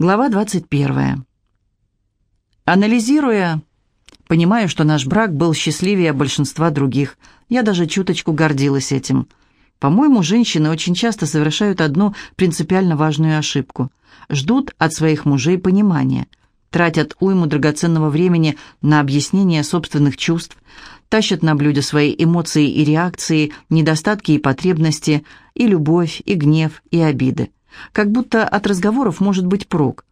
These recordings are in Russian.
Глава 21. Анализируя, понимаю, что наш брак был счастливее большинства других. Я даже чуточку гордилась этим. По-моему, женщины очень часто совершают одну принципиально важную ошибку. Ждут от своих мужей понимания, тратят уйму драгоценного времени на объяснение собственных чувств, тащат на блюде свои эмоции и реакции, недостатки и потребности, и любовь, и гнев, и обиды. Как будто от разговоров может быть прок.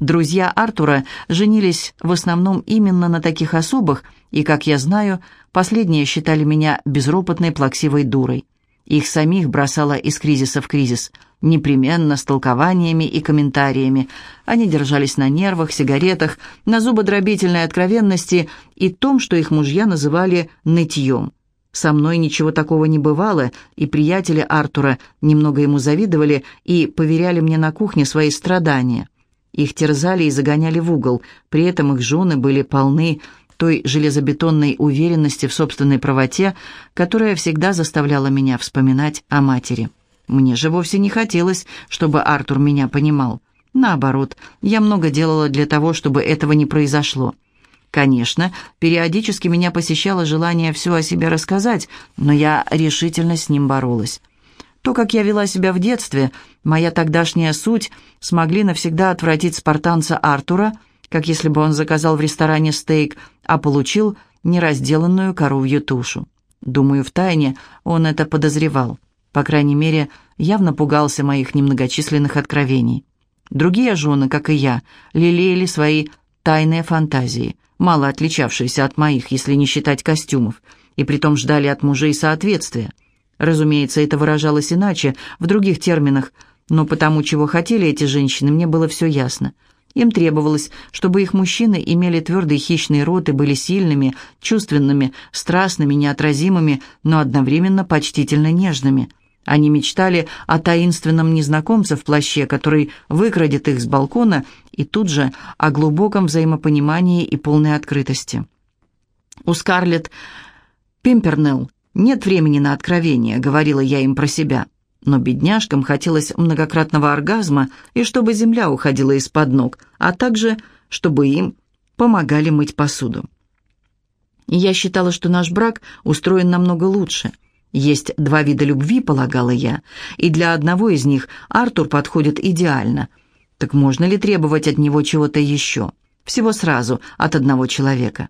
Друзья Артура женились в основном именно на таких особых, и, как я знаю, последние считали меня безропотной плаксивой дурой. Их самих бросало из кризиса в кризис, непременно с толкованиями и комментариями. Они держались на нервах, сигаретах, на зубодробительной откровенности и том, что их мужья называли «нытьем». Со мной ничего такого не бывало, и приятели Артура немного ему завидовали и поверяли мне на кухне свои страдания. Их терзали и загоняли в угол, при этом их жены были полны той железобетонной уверенности в собственной правоте, которая всегда заставляла меня вспоминать о матери. Мне же вовсе не хотелось, чтобы Артур меня понимал. Наоборот, я много делала для того, чтобы этого не произошло. Конечно, периодически меня посещало желание все о себе рассказать, но я решительно с ним боролась. То, как я вела себя в детстве, моя тогдашняя суть, смогли навсегда отвратить спартанца Артура, как если бы он заказал в ресторане стейк, а получил неразделанную коровью тушу. Думаю, втайне он это подозревал. По крайней мере, явно пугался моих немногочисленных откровений. Другие жены, как и я, лелеяли свои тайные фантазии, мало отличавшиеся от моих, если не считать костюмов, и притом ждали от мужей соответствия. Разумеется, это выражалось иначе, в других терминах, но потому, чего хотели эти женщины, мне было все ясно. Им требовалось, чтобы их мужчины имели твердый хищный рот и были сильными, чувственными, страстными, неотразимыми, но одновременно почтительно нежными – они мечтали о таинственном незнакомце в плаще, который выкрадет их с балкона, и тут же о глубоком взаимопонимании и полной открытости. «У Скарлетт Пимпернелл нет времени на откровение», — говорила я им про себя. Но бедняжкам хотелось многократного оргазма, и чтобы земля уходила из-под ног, а также чтобы им помогали мыть посуду. я считала, что наш брак устроен намного лучше — есть два вида любви, полагала я, и для одного из них Артур подходит идеально. Так можно ли требовать от него чего-то еще? Всего сразу, от одного человека.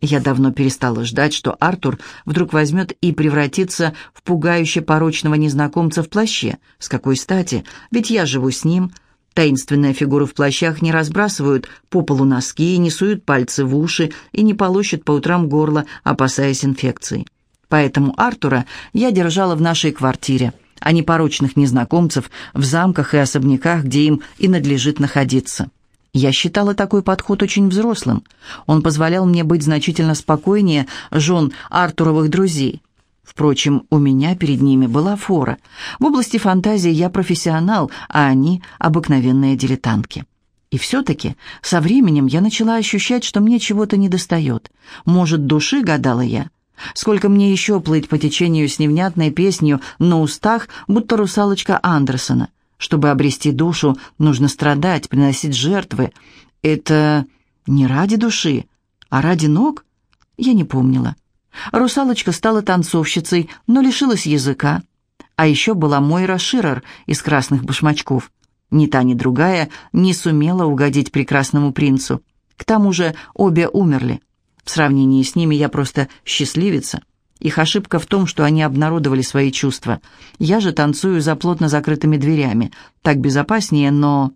Я давно перестала ждать, что Артур вдруг возьмет и превратится в пугающе порочного незнакомца в плаще. С какой стати? Ведь я живу с ним. Таинственные фигуры в плащах не разбрасывают по полу носки, не суют пальцы в уши и не полощут по утрам горло, опасаясь инфекций. Поэтому Артура я держала в нашей квартире, а не порочных незнакомцев в замках и особняках, где им и надлежит находиться. Я считала такой подход очень взрослым. Он позволял мне быть значительно спокойнее жен Артуровых друзей. Впрочем, у меня перед ними была фора. В области фантазии я профессионал, а они — обыкновенные дилетантки. И все-таки со временем я начала ощущать, что мне чего-то недостает. Может, души, гадала я, Сколько мне еще плыть по течению с невнятной песнью на устах, будто русалочка Андерсона. Чтобы обрести душу, нужно страдать, приносить жертвы. Это не ради души, а ради ног? Я не помнила. Русалочка стала танцовщицей, но лишилась языка. А еще была Мойра Ширер из «Красных башмачков». Ни та, ни другая не сумела угодить прекрасному принцу. К тому же обе умерли. В сравнении с ними я просто счастливица. Их ошибка в том, что они обнародовали свои чувства. Я же танцую за плотно закрытыми дверями. Так безопаснее, но...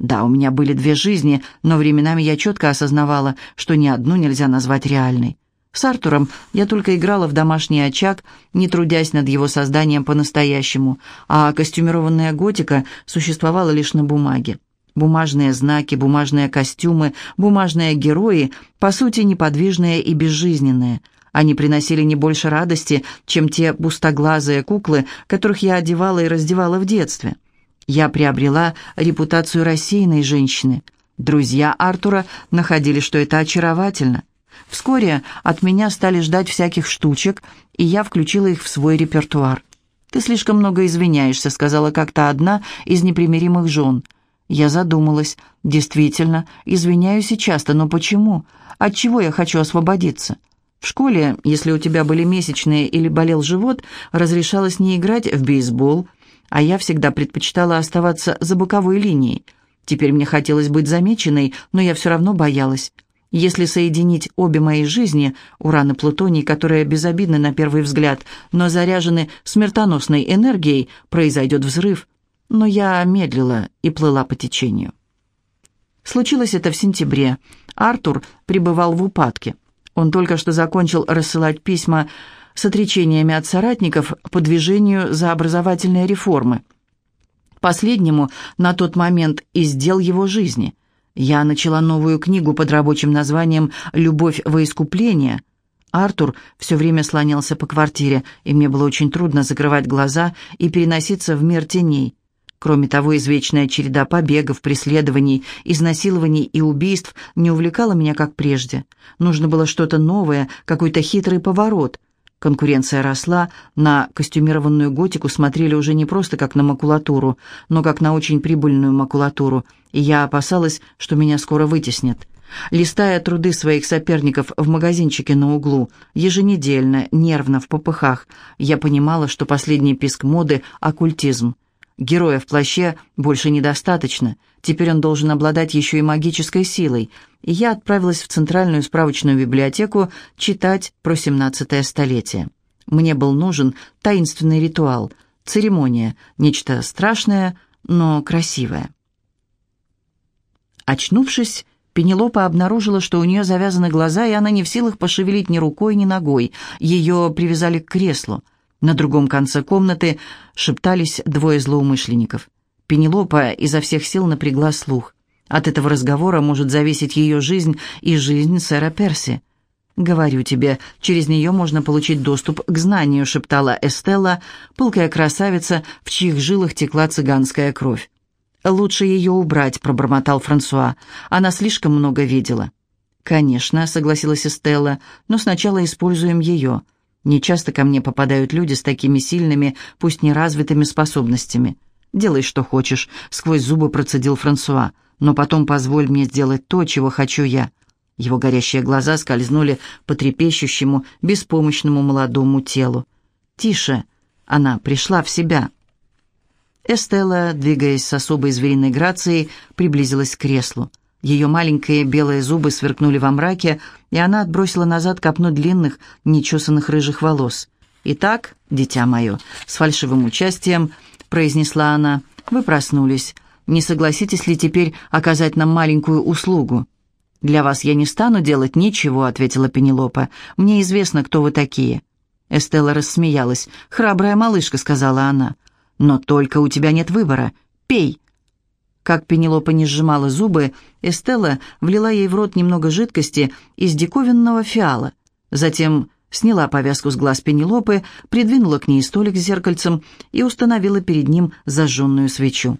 Да, у меня были две жизни, но временами я четко осознавала, что ни одну нельзя назвать реальной. С Артуром я только играла в домашний очаг, не трудясь над его созданием по-настоящему, а костюмированная готика существовала лишь на бумаге. Бумажные знаки, бумажные костюмы, бумажные герои, по сути, неподвижные и безжизненные. Они приносили не больше радости, чем те пустоглазые куклы, которых я одевала и раздевала в детстве. Я приобрела репутацию рассеянной женщины. Друзья Артура находили, что это очаровательно. Вскоре от меня стали ждать всяких штучек, и я включила их в свой репертуар. «Ты слишком много извиняешься», — сказала как-то одна из непримиримых жен — Я задумалась. Действительно, извиняюсь и часто, но почему? От чего я хочу освободиться? В школе, если у тебя были месячные или болел живот, разрешалось не играть в бейсбол, а я всегда предпочитала оставаться за боковой линией. Теперь мне хотелось быть замеченной, но я все равно боялась. Если соединить обе мои жизни, уран и плутоний, которые безобидны на первый взгляд, но заряжены смертоносной энергией, произойдет взрыв. Но я медлила и плыла по течению. Случилось это в сентябре. Артур пребывал в упадке. Он только что закончил рассылать письма с отречениями от соратников по движению за образовательные реформы. Последнему на тот момент и сделал его жизни. Я начала новую книгу под рабочим названием «Любовь во искупление». Артур все время слонялся по квартире, и мне было очень трудно закрывать глаза и переноситься в мир теней. Кроме того, извечная череда побегов, преследований, изнасилований и убийств не увлекала меня как прежде. Нужно было что-то новое, какой-то хитрый поворот. Конкуренция росла, на костюмированную готику смотрели уже не просто как на макулатуру, но как на очень прибыльную макулатуру, и я опасалась, что меня скоро вытеснят. Листая труды своих соперников в магазинчике на углу, еженедельно, нервно, в попыхах, я понимала, что последний писк моды – оккультизм. Героя в плаще больше недостаточно. Теперь он должен обладать еще и магической силой. И я отправилась в Центральную справочную библиотеку читать про 17 столетие. Мне был нужен таинственный ритуал, церемония, нечто страшное, но красивое. Очнувшись, Пенелопа обнаружила, что у нее завязаны глаза, и она не в силах пошевелить ни рукой, ни ногой. Ее привязали к креслу – на другом конце комнаты шептались двое злоумышленников. Пенелопа изо всех сил напрягла слух. От этого разговора может зависеть ее жизнь и жизнь сэра Перси. «Говорю тебе, через нее можно получить доступ к знанию», — шептала Эстелла, пылкая красавица, в чьих жилах текла цыганская кровь. «Лучше ее убрать», — пробормотал Франсуа. «Она слишком много видела». «Конечно», — согласилась Эстелла, — «но сначала используем ее». Нечасто ко мне попадают люди с такими сильными, пусть неразвитыми способностями. «Делай, что хочешь», — сквозь зубы процедил Франсуа. «Но потом позволь мне сделать то, чего хочу я». Его горящие глаза скользнули по трепещущему, беспомощному молодому телу. «Тише!» Она пришла в себя. Эстелла, двигаясь с особой звериной грацией, приблизилась к креслу. Ее маленькие белые зубы сверкнули во мраке, и она отбросила назад копну длинных, нечесанных рыжих волос. «Итак, дитя мое», — с фальшивым участием произнесла она, — «вы проснулись. Не согласитесь ли теперь оказать нам маленькую услугу?» «Для вас я не стану делать ничего», — ответила Пенелопа. «Мне известно, кто вы такие». Эстелла рассмеялась. «Храбрая малышка», — сказала она. «Но только у тебя нет выбора. Пей». Как Пенелопа не сжимала зубы, Эстелла влила ей в рот немного жидкости из диковинного фиала. Затем сняла повязку с глаз Пенелопы, придвинула к ней столик с зеркальцем и установила перед ним зажженную свечу.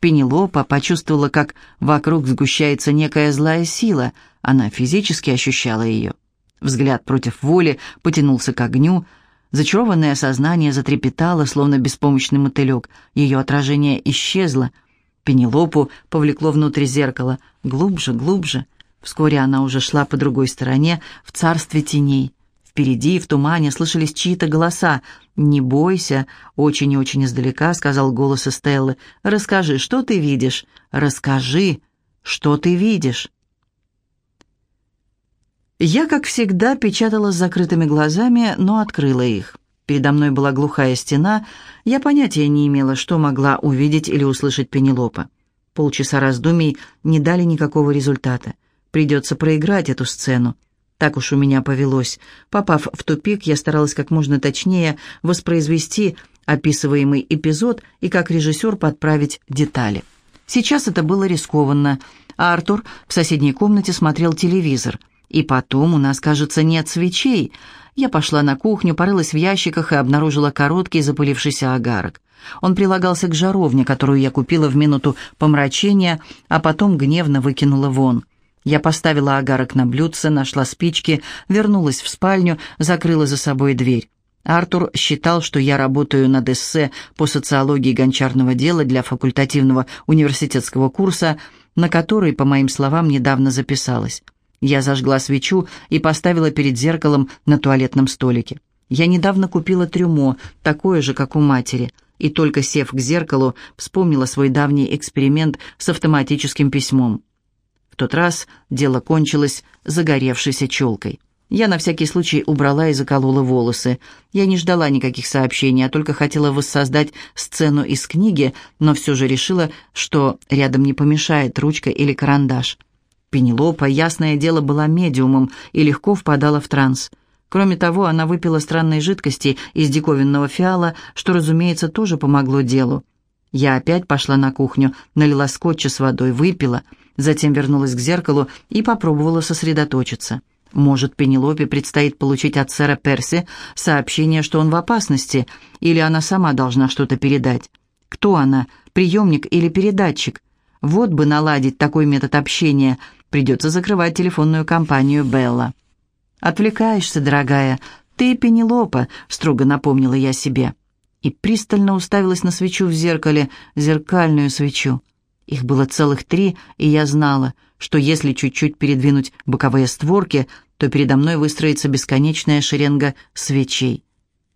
Пенелопа почувствовала, как вокруг сгущается некая злая сила, она физически ощущала ее. Взгляд против воли потянулся к огню, зачарованное сознание затрепетало, словно беспомощный мотылек, ее отражение исчезло — Пенелопу повлекло внутрь зеркала. Глубже, глубже. Вскоре она уже шла по другой стороне, в царстве теней. Впереди, в тумане, слышались чьи-то голоса. «Не бойся», — очень и очень издалека сказал голос Эстеллы. «Расскажи, что ты видишь? Расскажи, что ты видишь?» Я, как всегда, печатала с закрытыми глазами, но открыла их. Передо мной была глухая стена, я понятия не имела, что могла увидеть или услышать Пенелопа. Полчаса раздумий не дали никакого результата. Придется проиграть эту сцену. Так уж у меня повелось. Попав в тупик, я старалась как можно точнее воспроизвести описываемый эпизод и как режиссер подправить детали. Сейчас это было рискованно. А Артур в соседней комнате смотрел телевизор. И потом у нас, кажется, нет свечей — я пошла на кухню, порылась в ящиках и обнаружила короткий запылившийся агарок. Он прилагался к жаровне, которую я купила в минуту помрачения, а потом гневно выкинула вон. Я поставила агарок на блюдце, нашла спички, вернулась в спальню, закрыла за собой дверь. Артур считал, что я работаю над эссе по социологии гончарного дела для факультативного университетского курса, на который, по моим словам, недавно записалась. Я зажгла свечу и поставила перед зеркалом на туалетном столике. Я недавно купила трюмо, такое же, как у матери, и только сев к зеркалу, вспомнила свой давний эксперимент с автоматическим письмом. В тот раз дело кончилось загоревшейся челкой. Я на всякий случай убрала и заколола волосы. Я не ждала никаких сообщений, а только хотела воссоздать сцену из книги, но все же решила, что рядом не помешает ручка или карандаш. Пенелопа, ясное дело, была медиумом и легко впадала в транс. Кроме того, она выпила странной жидкости из диковинного фиала, что, разумеется, тоже помогло делу. Я опять пошла на кухню, налила скотча с водой, выпила, затем вернулась к зеркалу и попробовала сосредоточиться. Может, Пенелопе предстоит получить от сэра Перси сообщение, что он в опасности, или она сама должна что-то передать? Кто она, приемник или передатчик? Вот бы наладить такой метод общения, придется закрывать телефонную компанию Белла. «Отвлекаешься, дорогая, ты Пенелопа», — строго напомнила я себе. И пристально уставилась на свечу в зеркале, зеркальную свечу. Их было целых три, и я знала, что если чуть-чуть передвинуть боковые створки, то передо мной выстроится бесконечная шеренга свечей.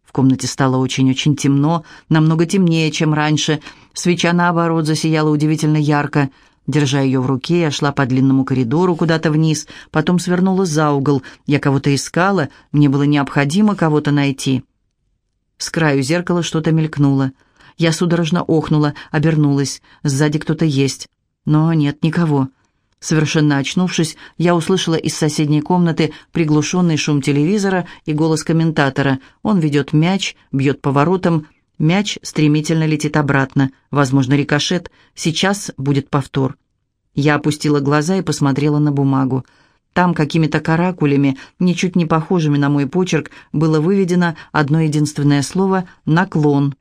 В комнате стало очень-очень темно, намного темнее, чем раньше. Свеча, наоборот, засияла удивительно ярко. Держа ее в руке, я шла по длинному коридору куда-то вниз, потом свернула за угол. Я кого-то искала, мне было необходимо кого-то найти. С краю зеркала что-то мелькнуло — я судорожно охнула, обернулась. Сзади кто-то есть. Но нет никого. Совершенно очнувшись, я услышала из соседней комнаты приглушенный шум телевизора и голос комментатора. Он ведет мяч, бьет поворотом. Мяч стремительно летит обратно. Возможно, рикошет. Сейчас будет повтор. Я опустила глаза и посмотрела на бумагу. Там какими-то каракулями, ничуть не похожими на мой почерк, было выведено одно единственное слово «наклон».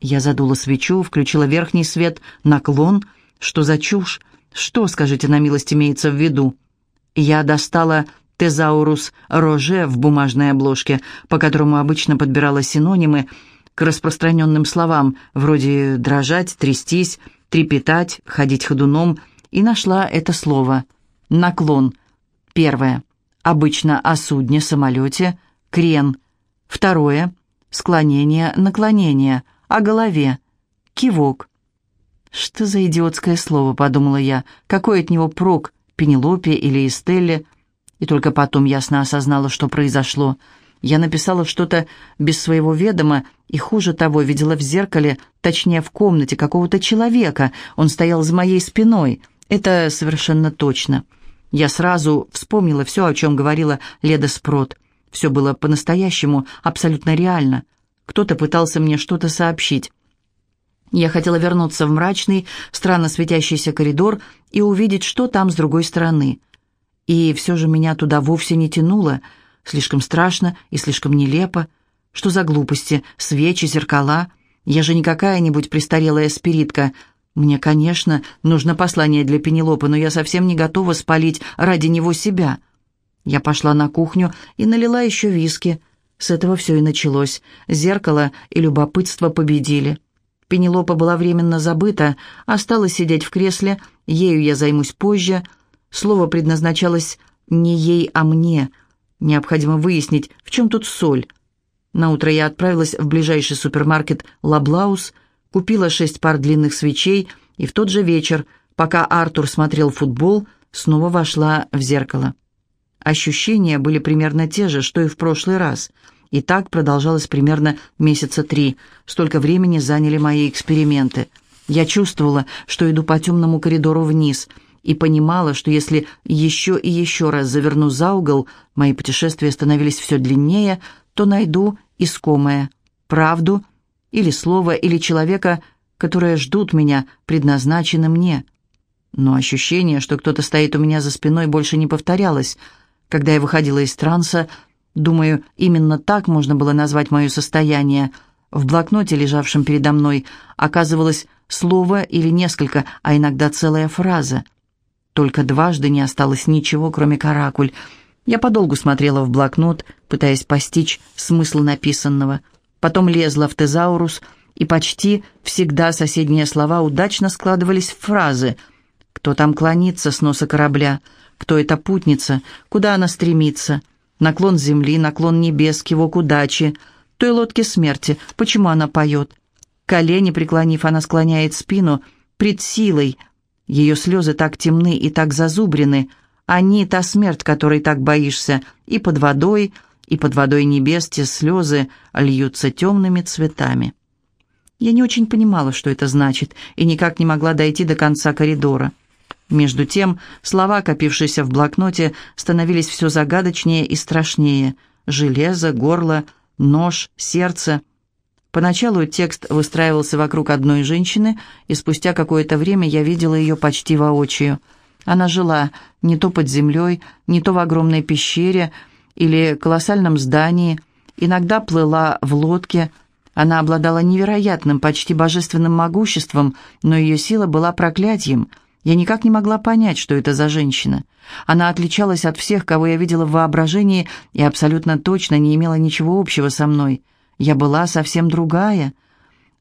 Я задула свечу, включила верхний свет, наклон. Что за чушь? Что, скажите на милость, имеется в виду? Я достала тезаурус роже в бумажной обложке, по которому обычно подбирала синонимы к распространенным словам, вроде «дрожать», «трястись», «трепетать», «ходить ходуном», и нашла это слово «наклон». Первое. Обычно о судне, самолете, крен. Второе. Склонение, наклонение – о голове. Кивок. «Что за идиотское слово?» — подумала я. «Какой от него прок, Пенелопе или Эстелле?» И только потом ясно осознала, что произошло. Я написала что-то без своего ведома, и хуже того, видела в зеркале, точнее в комнате, какого-то человека. Он стоял за моей спиной. Это совершенно точно. Я сразу вспомнила все, о чем говорила Леда Спрот. Все было по-настоящему, абсолютно реально. Кто-то пытался мне что-то сообщить. Я хотела вернуться в мрачный, странно светящийся коридор и увидеть, что там с другой стороны. И все же меня туда вовсе не тянуло. Слишком страшно и слишком нелепо. Что за глупости? Свечи, зеркала. Я же не какая-нибудь престарелая спиритка. Мне, конечно, нужно послание для Пенелопы, но я совсем не готова спалить ради него себя. Я пошла на кухню и налила еще виски. С этого все и началось. Зеркало и любопытство победили. Пенелопа была временно забыта, осталась сидеть в кресле, ею я займусь позже. Слово предназначалось не ей, а мне. Необходимо выяснить, в чем тут соль. Наутро я отправилась в ближайший супермаркет «Лаблаус», купила шесть пар длинных свечей, и в тот же вечер, пока Артур смотрел футбол, снова вошла в зеркало. Ощущения были примерно те же, что и в прошлый раз. И так продолжалось примерно месяца три. Столько времени заняли мои эксперименты. Я чувствовала, что иду по темному коридору вниз, и понимала, что если еще и еще раз заверну за угол, мои путешествия становились все длиннее, то найду искомое, правду или слово, или человека, которые ждут меня, предназначены мне. Но ощущение, что кто-то стоит у меня за спиной, больше не повторялось — когда я выходила из транса, думаю, именно так можно было назвать мое состояние, в блокноте, лежавшем передо мной, оказывалось слово или несколько, а иногда целая фраза. Только дважды не осталось ничего, кроме каракуль. Я подолгу смотрела в блокнот, пытаясь постичь смысл написанного. Потом лезла в тезаурус, и почти всегда соседние слова удачно складывались в фразы. «Кто там клонится с носа корабля? Кто эта путница? Куда она стремится? Наклон земли, наклон небес, кивок удачи. Той лодке смерти. Почему она поет? Колени преклонив, она склоняет спину пред силой. Ее слезы так темны и так зазубрены. Они — та смерть, которой так боишься. И под водой, и под водой небес те слезы льются темными цветами. Я не очень понимала, что это значит, и никак не могла дойти до конца коридора. Между тем, слова, копившиеся в блокноте, становились все загадочнее и страшнее. Железо, горло, нож, сердце. Поначалу текст выстраивался вокруг одной женщины, и спустя какое-то время я видела ее почти воочию. Она жила не то под землей, не то в огромной пещере или колоссальном здании, иногда плыла в лодке. Она обладала невероятным, почти божественным могуществом, но ее сила была проклятием — я никак не могла понять, что это за женщина. Она отличалась от всех, кого я видела в воображении, и абсолютно точно не имела ничего общего со мной. Я была совсем другая.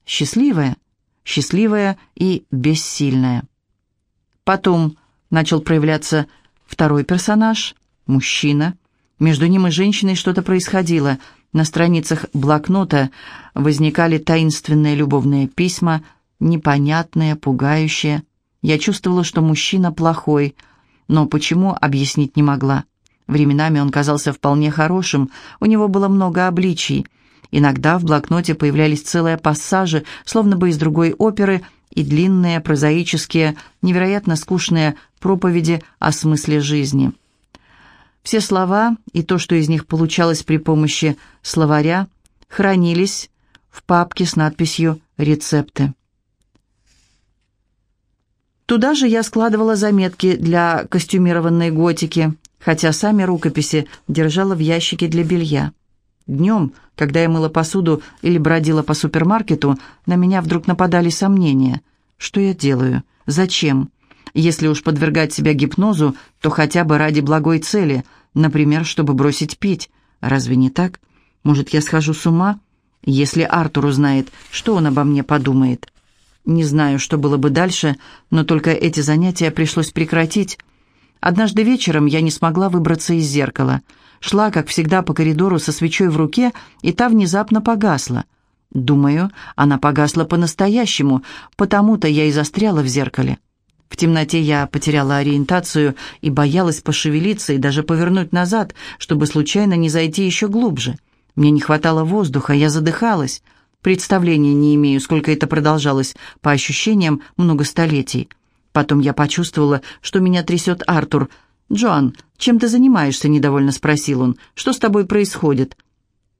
Счастливая, счастливая и бессильная. Потом начал проявляться второй персонаж, мужчина. Между ним и женщиной что-то происходило. На страницах блокнота возникали таинственные любовные письма, непонятные, пугающие. Я чувствовала, что мужчина плохой, но почему, объяснить не могла. Временами он казался вполне хорошим, у него было много обличий. Иногда в блокноте появлялись целые пассажи, словно бы из другой оперы, и длинные, прозаические, невероятно скучные проповеди о смысле жизни. Все слова и то, что из них получалось при помощи словаря, хранились в папке с надписью «Рецепты». Туда же я складывала заметки для костюмированной готики, хотя сами рукописи держала в ящике для белья. Днем, когда я мыла посуду или бродила по супермаркету, на меня вдруг нападали сомнения. Что я делаю? Зачем? Если уж подвергать себя гипнозу, то хотя бы ради благой цели, например, чтобы бросить пить. Разве не так? Может, я схожу с ума? Если Артур узнает, что он обо мне подумает? Не знаю, что было бы дальше, но только эти занятия пришлось прекратить. Однажды вечером я не смогла выбраться из зеркала. Шла, как всегда, по коридору со свечой в руке, и та внезапно погасла. Думаю, она погасла по-настоящему, потому-то я и застряла в зеркале. В темноте я потеряла ориентацию и боялась пошевелиться и даже повернуть назад, чтобы случайно не зайти еще глубже. Мне не хватало воздуха, я задыхалась. Представления не имею, сколько это продолжалось, по ощущениям, много столетий. Потом я почувствовала, что меня трясет Артур. «Джоан, чем ты занимаешься?» – недовольно спросил он. «Что с тобой происходит?»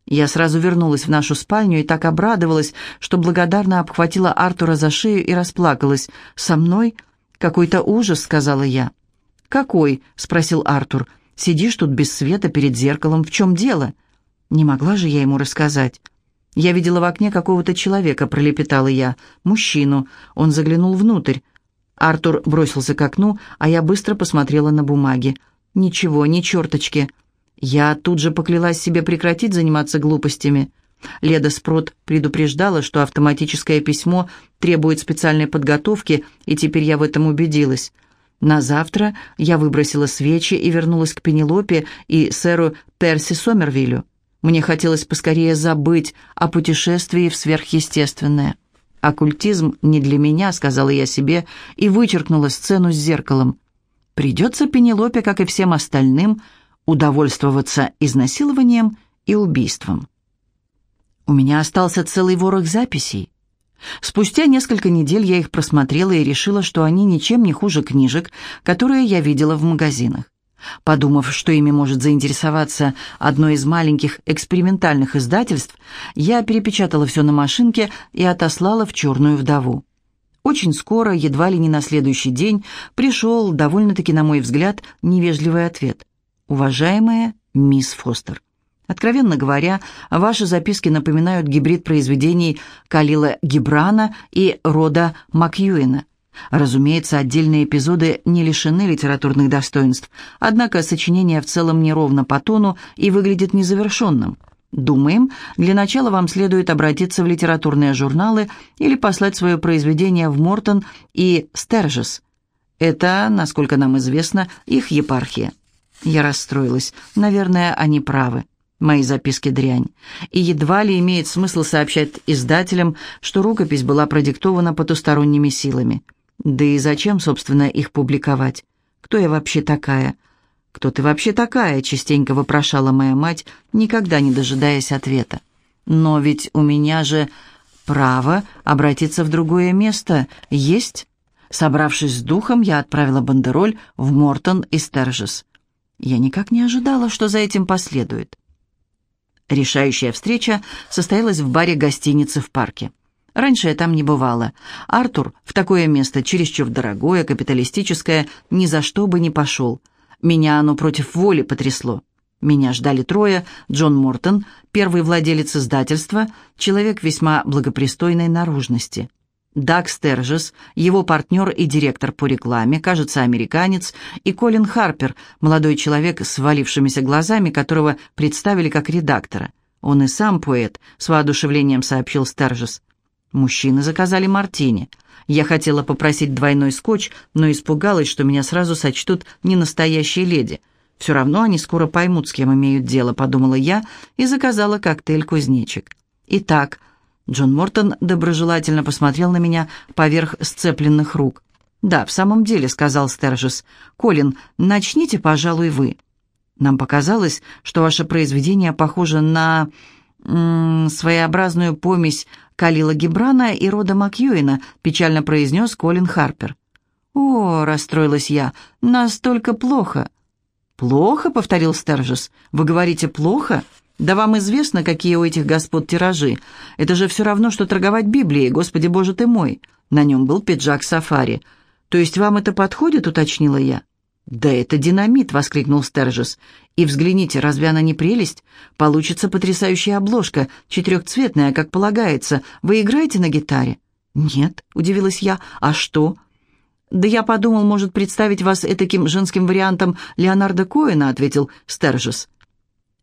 Я сразу вернулась в нашу спальню и так обрадовалась, что благодарно обхватила Артура за шею и расплакалась. «Со мной? Какой-то ужас», — сказала я. «Какой?» — спросил Артур. «Сидишь тут без света перед зеркалом. В чем дело?» Не могла же я ему рассказать. «Я видела в окне какого-то человека», — пролепетала я. «Мужчину». Он заглянул внутрь. Артур бросился к окну, а я быстро посмотрела на бумаги. «Ничего, ни черточки». Я тут же поклялась себе прекратить заниматься глупостями. Леда Спрот предупреждала, что автоматическое письмо требует специальной подготовки, и теперь я в этом убедилась. На завтра я выбросила свечи и вернулась к Пенелопе и сэру Перси Сомервиллю. Мне хотелось поскорее забыть о путешествии в сверхъестественное. «Оккультизм не для меня», — сказала я себе и вычеркнула сцену с зеркалом. Придется Пенелопе, как и всем остальным, удовольствоваться изнасилованием и убийством. У меня остался целый ворох записей. Спустя несколько недель я их просмотрела и решила, что они ничем не хуже книжек, которые я видела в магазинах. Подумав, что ими может заинтересоваться одно из маленьких экспериментальных издательств, я перепечатала все на машинке и отослала в «Черную вдову». Очень скоро, едва ли не на следующий день, пришел, довольно-таки, на мой взгляд, невежливый ответ. «Уважаемая мисс Фостер, откровенно говоря, ваши записки напоминают гибрид произведений Калила Гибрана и Рода Макьюэна. Разумеется, отдельные эпизоды не лишены литературных достоинств, однако сочинение в целом неровно по тону и выглядит незавершенным. Думаем, для начала вам следует обратиться в литературные журналы или послать свое произведение в Мортон и Стержес. Это, насколько нам известно, их епархия. Я расстроилась. Наверное, они правы. Мои записки дрянь. И едва ли имеет смысл сообщать издателям, что рукопись была продиктована потусторонними силами. Да и зачем, собственно, их публиковать? Кто я вообще такая? «Кто ты вообще такая?» — частенько вопрошала моя мать, никогда не дожидаясь ответа. «Но ведь у меня же право обратиться в другое место есть?» Собравшись с духом, я отправила бандероль в Мортон и Стержес. Я никак не ожидала, что за этим последует. Решающая встреча состоялась в баре гостиницы в парке. Раньше я там не бывала. Артур в такое место, чересчур дорогое, капиталистическое, ни за что бы не пошел — меня оно против воли потрясло. Меня ждали трое. Джон Мортон, первый владелец издательства, человек весьма благопристойной наружности. Даг Стержес, его партнер и директор по рекламе, кажется, американец, и Колин Харпер, молодой человек с валившимися глазами, которого представили как редактора. Он и сам поэт, с воодушевлением сообщил Стержес. Мужчины заказали мартини – я хотела попросить двойной скотч, но испугалась, что меня сразу сочтут ненастоящей леди. Все равно они скоро поймут, с кем имеют дело, подумала я и заказала коктейль-кузнечик. Итак, Джон Мортон доброжелательно посмотрел на меня поверх сцепленных рук. «Да, в самом деле», — сказал Стержес. «Колин, начните, пожалуй, вы». «Нам показалось, что ваше произведение похоже на... М своеобразную помесь Калила Гибрана и Рода Макьюина», — печально произнес Колин Харпер. «О», — расстроилась я, — «настолько плохо». «Плохо?» — повторил Стержес. «Вы говорите «плохо»?» «Да вам известно, какие у этих господ тиражи. Это же все равно, что торговать Библией, Господи Боже ты мой!» На нем был пиджак сафари. «То есть вам это подходит?» — уточнила я. «Да это динамит!» — воскликнул Стержес. «И взгляните, разве она не прелесть? Получится потрясающая обложка, четырехцветная, как полагается. Вы играете на гитаре?» «Нет», — удивилась я. «А что?» «Да я подумал, может, представить вас этаким женским вариантом Леонардо Коэна», — ответил Стержес.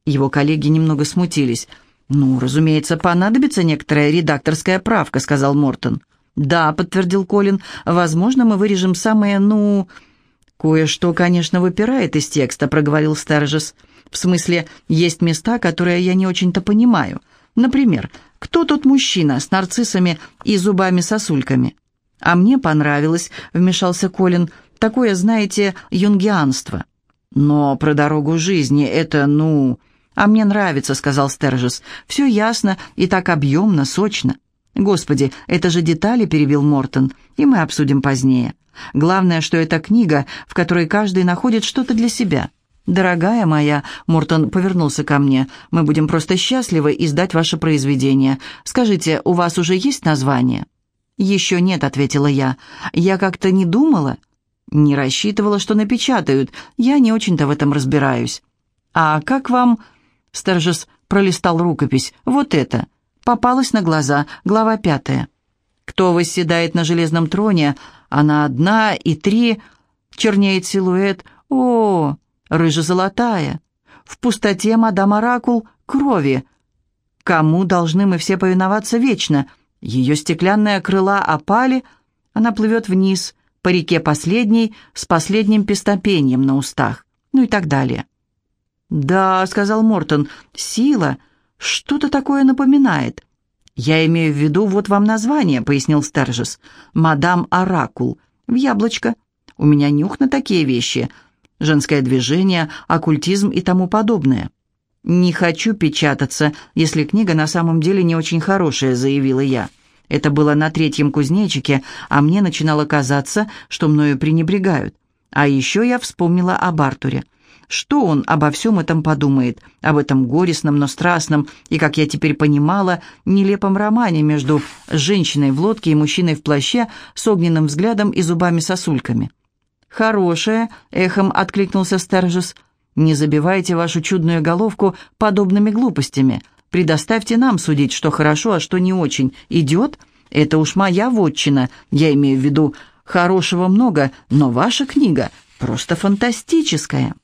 Его коллеги немного смутились. «Ну, разумеется, понадобится некоторая редакторская правка», — сказал Мортон. «Да», — подтвердил Колин, — «возможно, мы вырежем самые, ну...» «Кое-что, конечно, выпирает из текста», — проговорил Стержес. «В смысле, есть места, которые я не очень-то понимаю. Например, кто тот мужчина с нарциссами и зубами-сосульками?» «А мне понравилось», — вмешался Колин, — «такое, знаете, юнгианство». «Но про дорогу жизни это, ну...» «А мне нравится», — сказал Стержес. «Все ясно и так объемно, сочно». «Господи, это же детали», — перебил Мортон, — «и мы обсудим позднее». Главное, что это книга, в которой каждый находит что-то для себя. «Дорогая моя», — Мортон повернулся ко мне, — «мы будем просто счастливы издать ваше произведение. Скажите, у вас уже есть название?» «Еще нет», — ответила я. «Я как-то не думала». «Не рассчитывала, что напечатают. Я не очень-то в этом разбираюсь». «А как вам...» — Стержес пролистал рукопись. «Вот это. Попалась на глаза. Глава пятая». «Кто восседает на железном троне?» Она одна и три, чернеет силуэт. О, рыже-золотая. В пустоте мадам Оракул крови. Кому должны мы все повиноваться вечно? Ее стеклянные крыла опали, она плывет вниз, по реке последней, с последним пестопением на устах, ну и так далее. «Да», — сказал Мортон, — «сила, что-то такое напоминает. «Я имею в виду, вот вам название», — пояснил Стержес. «Мадам Оракул. В яблочко. У меня нюх на такие вещи. Женское движение, оккультизм и тому подобное». «Не хочу печататься, если книга на самом деле не очень хорошая», — заявила я. Это было на третьем кузнечике, а мне начинало казаться, что мною пренебрегают. А еще я вспомнила об Артуре. Что он обо всем этом подумает, об этом горестном, но страстном и, как я теперь понимала, нелепом романе между женщиной в лодке и мужчиной в плаще с огненным взглядом и зубами-сосульками? «Хорошее», — эхом откликнулся Стержес. «Не забивайте вашу чудную головку подобными глупостями. Предоставьте нам судить, что хорошо, а что не очень. Идет? Это уж моя вотчина, я имею в виду Хорошего много, но ваша книга просто фантастическая.